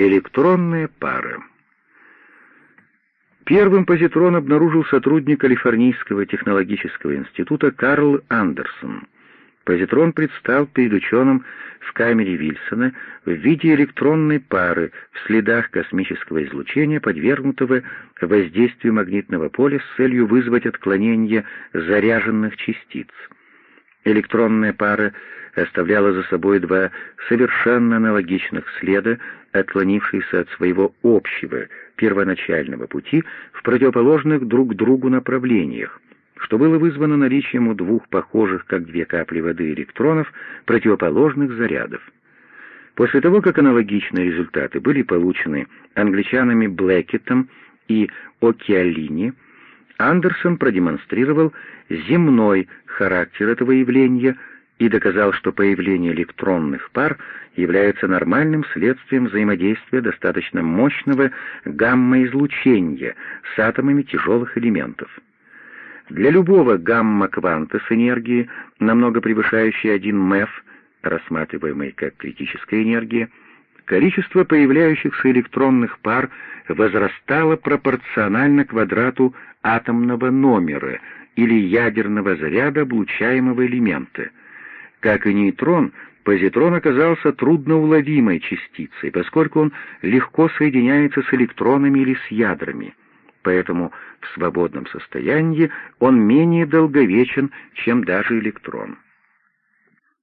Электронная пара. Первым позитрон обнаружил сотрудник Калифорнийского технологического института Карл Андерсон. Позитрон предстал перед ученым в камере Вильсона в виде электронной пары в следах космического излучения, подвергнутого воздействию магнитного поля с целью вызвать отклонение заряженных частиц. Электронная пара оставляла за собой два совершенно аналогичных следа, отклонившиеся от своего общего первоначального пути в противоположных друг другу направлениях, что было вызвано наличием у двух похожих, как две капли воды, электронов противоположных зарядов. После того, как аналогичные результаты были получены англичанами Блэкетом и Океалини, Андерсон продемонстрировал земной характер этого явления и доказал, что появление электронных пар является нормальным следствием взаимодействия достаточно мощного гамма-излучения с атомами тяжелых элементов. Для любого гамма-кванта с энергией, намного превышающей 1 МЭФ, рассматриваемой как критическая энергия, количество появляющихся электронных пар возрастало пропорционально квадрату атомного номера или ядерного заряда облучаемого элемента. Как и нейтрон, позитрон оказался трудноуловимой частицей, поскольку он легко соединяется с электронами или с ядрами. Поэтому в свободном состоянии он менее долговечен, чем даже электрон.